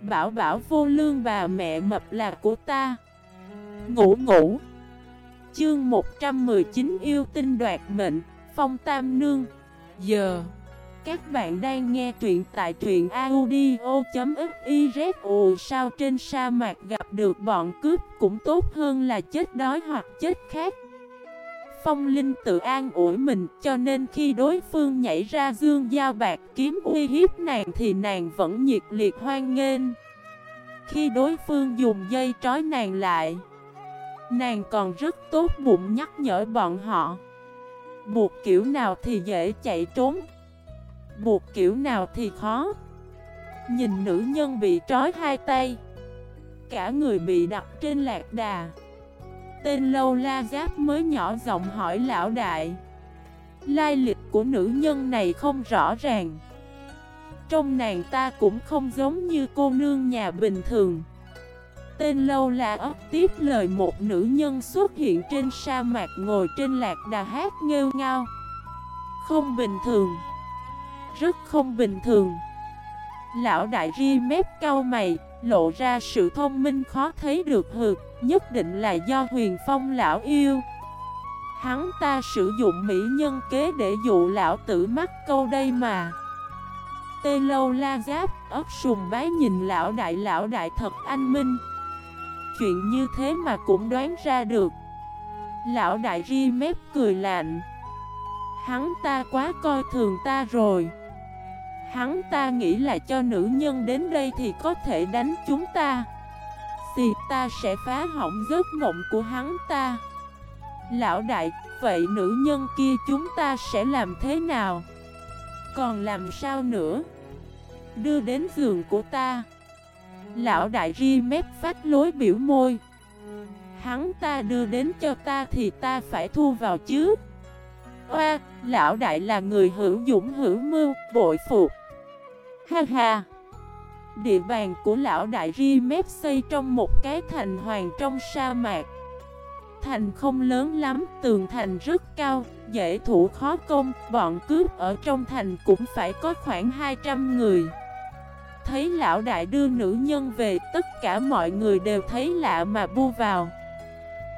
Bảo bảo vô lương bà mẹ mập là của ta. Ngủ ngủ. Chương 119 yêu tinh đoạt mệnh, Phong Tam Nương. Giờ, Các bạn đang nghe truyện tại truyện audio.xyz sao trên sa mạc gặp được bọn cướp cũng tốt hơn là chết đói hoặc chết khác Phong Linh tự an ủi mình cho nên khi đối phương nhảy ra dương giao bạc kiếm uy hiếp nàng thì nàng vẫn nhiệt liệt hoan nghênh. Khi đối phương dùng dây trói nàng lại, nàng còn rất tốt bụng nhắc nhở bọn họ. Buộc kiểu nào thì dễ chạy trốn, buộc kiểu nào thì khó. Nhìn nữ nhân bị trói hai tay, cả người bị đặt trên lạc đà. Tên lâu la giáp mới nhỏ giọng hỏi lão đại. Lai lịch của nữ nhân này không rõ ràng. Trong nàng ta cũng không giống như cô nương nhà bình thường. Tên lâu la ấp tiếp lời một nữ nhân xuất hiện trên sa mạc ngồi trên lạc đà hát nghêu ngao. Không bình thường. Rất không bình thường. Lão đại ri mép cau mày, Lộ ra sự thông minh khó thấy được hừ. Nhất định là do huyền phong lão yêu. Hắn ta sử dụng mỹ nhân kế để dụ lão tử mắc câu đây mà. Tê lâu la giáp ớt sùng bái nhìn lão đại lão đại thật anh minh. Chuyện như thế mà cũng đoán ra được. Lão đại ri mép cười lạnh. Hắn ta quá coi thường ta rồi. Hắn ta nghĩ là cho nữ nhân đến đây thì có thể đánh chúng ta thì ta sẽ phá hỏng giấc mộng của hắn ta. Lão đại, vậy nữ nhân kia chúng ta sẽ làm thế nào? Còn làm sao nữa? Đưa đến giường của ta. Lão đại ri mép phát lối biểu môi. Hắn ta đưa đến cho ta thì ta phải thu vào chứ? Oa, lão đại là người hữu dũng hữu mưu, bội phục. Ha ha. Địa bàn của lão đại ri mép xây trong một cái thành hoàng trong sa mạc. Thành không lớn lắm, tường thành rất cao, dễ thủ khó công Bọn cướp ở trong thành cũng phải có khoảng 200 người. Thấy lão đại đưa nữ nhân về, tất cả mọi người đều thấy lạ mà bu vào.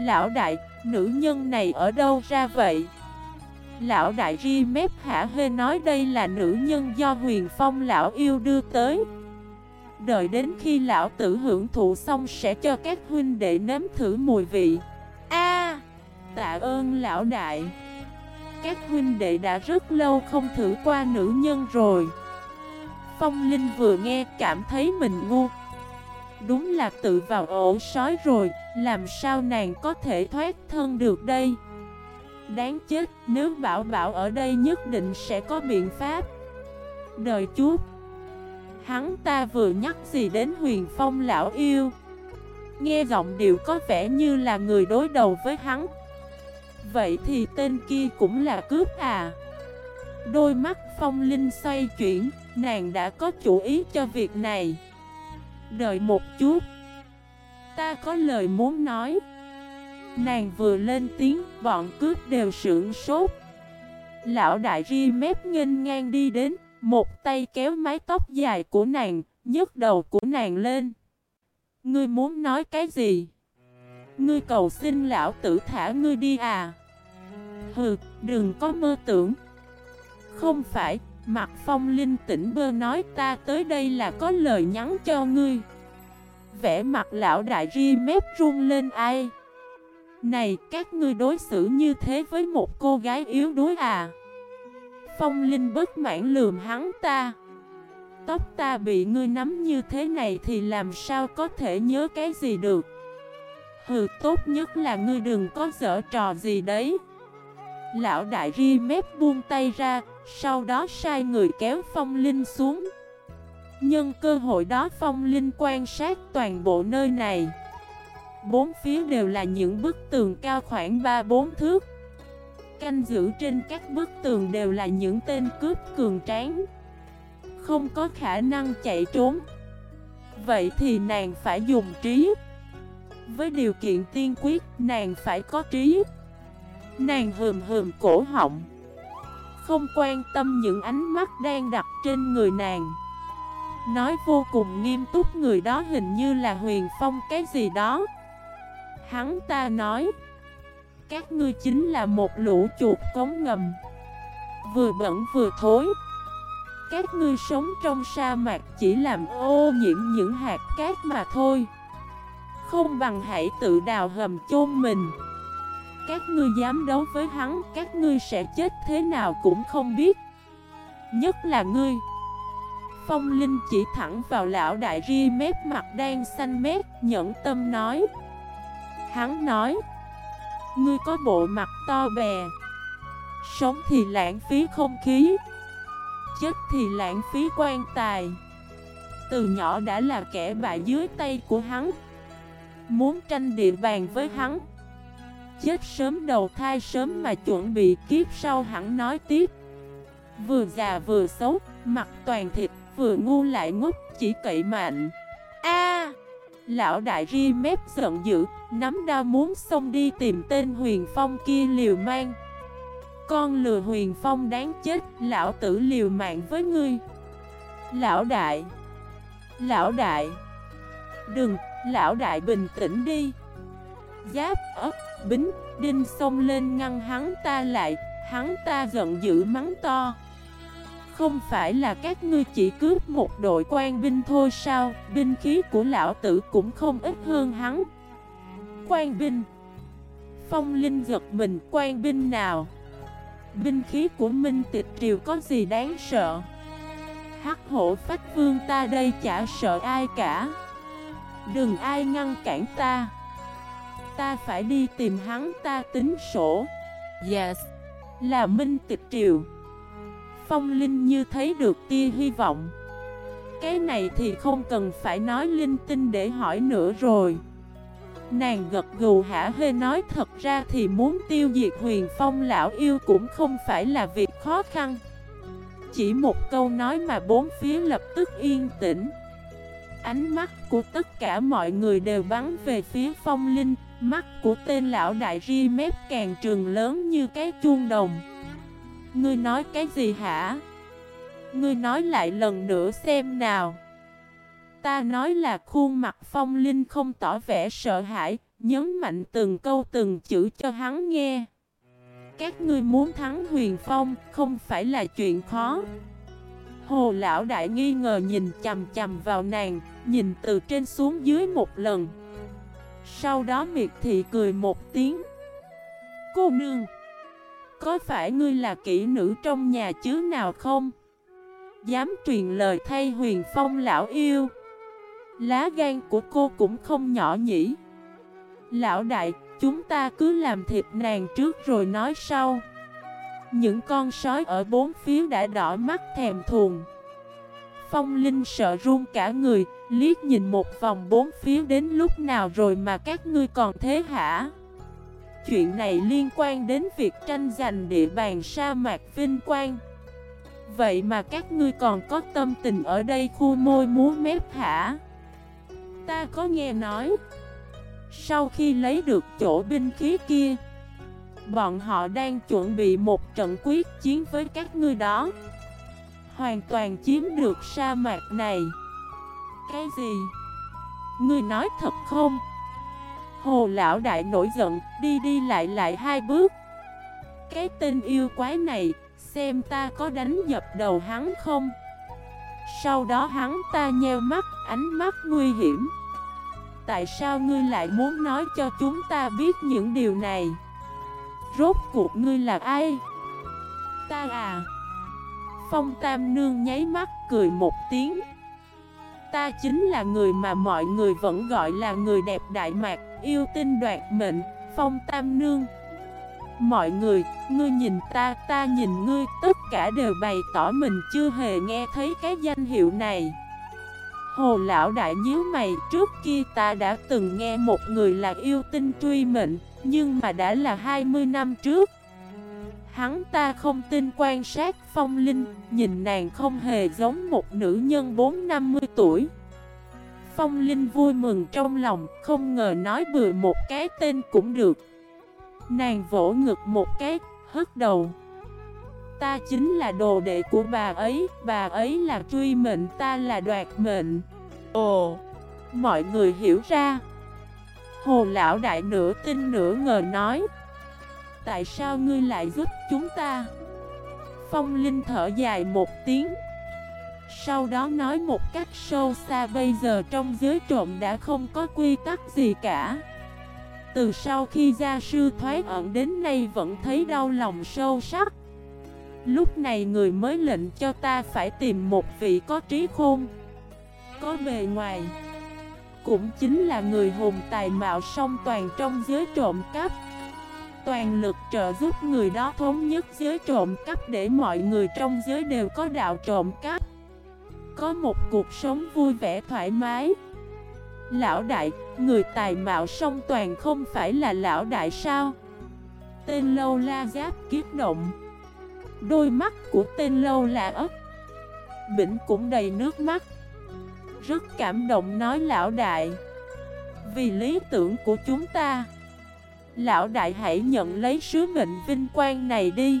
Lão đại, nữ nhân này ở đâu ra vậy? Lão đại ri mép hả hê nói đây là nữ nhân do huyền phong lão yêu đưa tới. Đợi đến khi lão tử hưởng thụ xong sẽ cho các huynh đệ nếm thử mùi vị. A, Tạ ơn lão đại. Các huynh đệ đã rất lâu không thử qua nữ nhân rồi. Phong Linh vừa nghe cảm thấy mình ngu. Đúng là tự vào ổ sói rồi Làm sao nàng có thể thoát thân được đây? Đáng chết, nếu bảo bảo ở đây nhất định sẽ có biện pháp. Đời chút. Hắn ta vừa nhắc gì đến huyền phong lão yêu? Nghe giọng điệu có vẻ như là người đối đầu với hắn. Vậy thì tên kia cũng là cướp à? Đôi mắt phong linh xoay chuyển Nàng đã có chủ ý cho việc này. Đợi một chút. Ta có lời muốn nói. Nàng vừa lên tiếng, bọn cướp đều sưởng sốt. Lão đại ri mép nghênh ngang đi đến, một tay kéo mái tóc dài của nàng, nhấc đầu của nàng lên. Ngươi muốn nói cái gì? Ngươi cầu xin lão tử thả ngươi đi à? Hừ, đừng có mơ tưởng. Không phải, mặt phong linh tỉnh bơ nói ta tới đây là có lời nhắn cho ngươi. Vẽ mặt lão đại ri mép run lên ai? Này, các ngươi đối xử như thế với một cô gái yếu đuối à? Phong Linh bất mãn lườm hắn ta. Tóc ta bị ngươi nắm như thế này thì làm sao có thể nhớ cái gì được? Hừ, tốt nhất là ngươi đừng có dở trò gì đấy. Lão đại ri mép buông tay ra, sau đó sai người kéo Phong Linh xuống. Nhân cơ hội đó Phong Linh quan sát toàn bộ nơi này. Bốn phía đều là những bức tường cao khoảng 3-4 thước Canh giữ trên các bức tường đều là những tên cướp cường tráng. Không có khả năng chạy trốn. Vậy thì nàng phải dùng trí. Với điều kiện tiên quyết, nàng phải có trí. Nàng hờm hờm cổ họng. Không quan tâm những ánh mắt đang đặt trên người nàng. Nói vô cùng nghiêm túc, người đó hình như là huyền phong cái gì đó. Hắn ta nói các ngươi chính là một lũ chuột cống ngầm. Vừa bẩn vừa thối. Các ngươi sống trong sa mạc chỉ làm ô nhiễm những hạt cát mà thôi. Không bằng hãy tự đào hầm chôn mình. Các ngươi dám đấu với hắn, Các ngươi sẽ chết thế nào cũng không biết. Nhất là ngươi. Phong Linh chỉ thẳng vào lão đại ri mép mặt đang xanh mét, Nhẫn tâm nói. Hắn nói Ngươi có bộ mặt to bè. Sống thì lãng phí không khí. Chết thì lãng phí quan tài. Từ nhỏ đã là kẻ bại dưới tay của hắn. Muốn tranh địa bàn với hắn. Chết sớm đầu thai sớm mà chuẩn bị kiếp sau hắn nói tiếp. Vừa già vừa xấu, mặt toàn thịt, vừa ngu lại ngốc, chỉ cậy mạnh. Lão đại ri mép giận dữ, nắm đao muốn xông đi tìm tên huyền phong kia liều mang Con lừa huyền phong đáng chết, lão tử liều mạng với ngươi. Lão đại Lão đại Đừng, lão đại bình tĩnh đi. Giáp ấp, bính, đinh xông lên ngăn hắn ta lại Hắn ta giận dữ mắng to không phải là các ngươi chỉ cướp một đội quan binh thôi sao? Binh khí của lão tử cũng không ít hơn hắn. Quan binh. Phong Linh giật mình, quan binh nào? Binh khí của Minh Tịch Triều có gì đáng sợ? Hắc hổ phách vương ta đây chả sợ ai cả. Đừng ai ngăn cản ta. Ta phải đi tìm hắn, ta tính sổ. Yes, Là Minh Tịch Triều. Phong Linh như thấy được tia hy vọng. Cái này thì không cần phải nói linh tinh để hỏi nữa rồi. Nàng gật gù hả hê nói thật ra thì muốn tiêu diệt huyền phong lão yêu cũng không phải là việc khó khăn. Chỉ một câu nói mà bốn phía lập tức yên tĩnh. Ánh mắt của tất cả mọi người đều bắn về phía phong linh, Mắt của tên lão đại ri mép càng trường lớn như cái chuông đồng. Ngươi nói cái gì hả? Ngươi nói lại lần nữa xem nào. Ta nói là khuôn mặt phong linh không tỏ vẻ sợ hãi, Nhấn mạnh từng câu từng chữ cho hắn nghe. Các ngươi muốn thắng huyền phong, không phải là chuyện khó. Hồ lão đại nghi ngờ nhìn chầm chầm vào nàng, Nhìn từ trên xuống dưới một lần. Sau đó miệt thị cười một tiếng. Cô nương! Có phải ngươi là kỹ nữ trong nhà chứ nào không? Dám truyền lời thay huyền phong lão yêu Lá gan của cô cũng không nhỏ nhỉ Lão đại, chúng ta cứ làm thịt nàng trước rồi nói sau Những con sói ở bốn phía đã đỏ mắt thèm thuồng Phong Linh sợ run cả người, liếc nhìn một vòng bốn phía đến lúc nào rồi mà các ngươi còn thế hả? Chuyện này liên quan đến việc tranh giành địa bàn sa mạc vinh quang Vậy mà các ngươi còn có tâm tình ở đây khu môi múa mép hả? Ta có nghe nói, Sau khi lấy được chỗ binh khí kia, Bọn họ đang chuẩn bị một trận quyết chiến với các ngươi đó Hoàn toàn chiếm được sa mạc này Cái gì? Ngươi nói thật không? Hồ lão đại nổi giận, đi đi lại lại hai bước. Cái tên yêu quái này, xem ta có đánh dập đầu hắn không? Sau đó hắn ta nheo mắt, ánh mắt nguy hiểm. Tại sao ngươi lại muốn nói cho chúng ta biết những điều này? Rốt cuộc ngươi là ai? Ta à. Phong Tam Nương nháy mắt cười một tiếng. Ta chính là người mà mọi người vẫn gọi là người đẹp Đại Mạc yêu tinh đoạt mệnh, phong tam nương. Mọi người, ngươi nhìn ta, ta nhìn ngươi, tất cả đều bày tỏ mình chưa hề nghe thấy cái danh hiệu này. Hồ lão đại nhíu mày, trước kia ta đã từng nghe một người là yêu tinh truy mệnh, nhưng mà đã là 20 năm trước. Hắn ta không tin quan sát phong linh, nhìn nàng không hề giống một nữ nhân 4-50 tuổi. Phong Linh vui mừng trong lòng, không ngờ nói bừa một cái tên cũng được. Nàng vỗ ngực một cái, hất đầu. Ta chính là đồ đệ của bà ấy Bà ấy là truy mệnh ta là đoạt mệnh Ồ Mọi người hiểu ra Hồ lão đại nửa tin nửa ngờ nói Tại sao ngươi lại giúp chúng ta Phong Linh thở dài một tiếng sau đó nói một cách sâu xa, bây giờ trong giới trộm đã không có quy tắc gì cả. Từ sau khi gia sư thoái ẩn đến nay vẫn thấy đau lòng sâu sắc. Lúc này người mới lệnh cho ta phải tìm một vị có trí khôn, Có bề ngoài. Cũng chính là người hùng tài mạo song toàn trong giới trộm cắp. Toàn lực trợ giúp người đó thống nhất giới trộm cắp để mọi người trong giới đều có đạo trộm cắp. Có một cuộc sống vui vẻ thoải mái. Lão đại, người tài mạo song toàn không phải là lão đại sao? Tên lâu la giáp kiếp động. Đôi mắt của tên lâu là ấp. Bỉnh cũng đầy nước mắt. Rất cảm động nói lão đại. Vì lý tưởng của chúng ta Lão đại hãy nhận lấy sứ mệnh vinh quang này đi.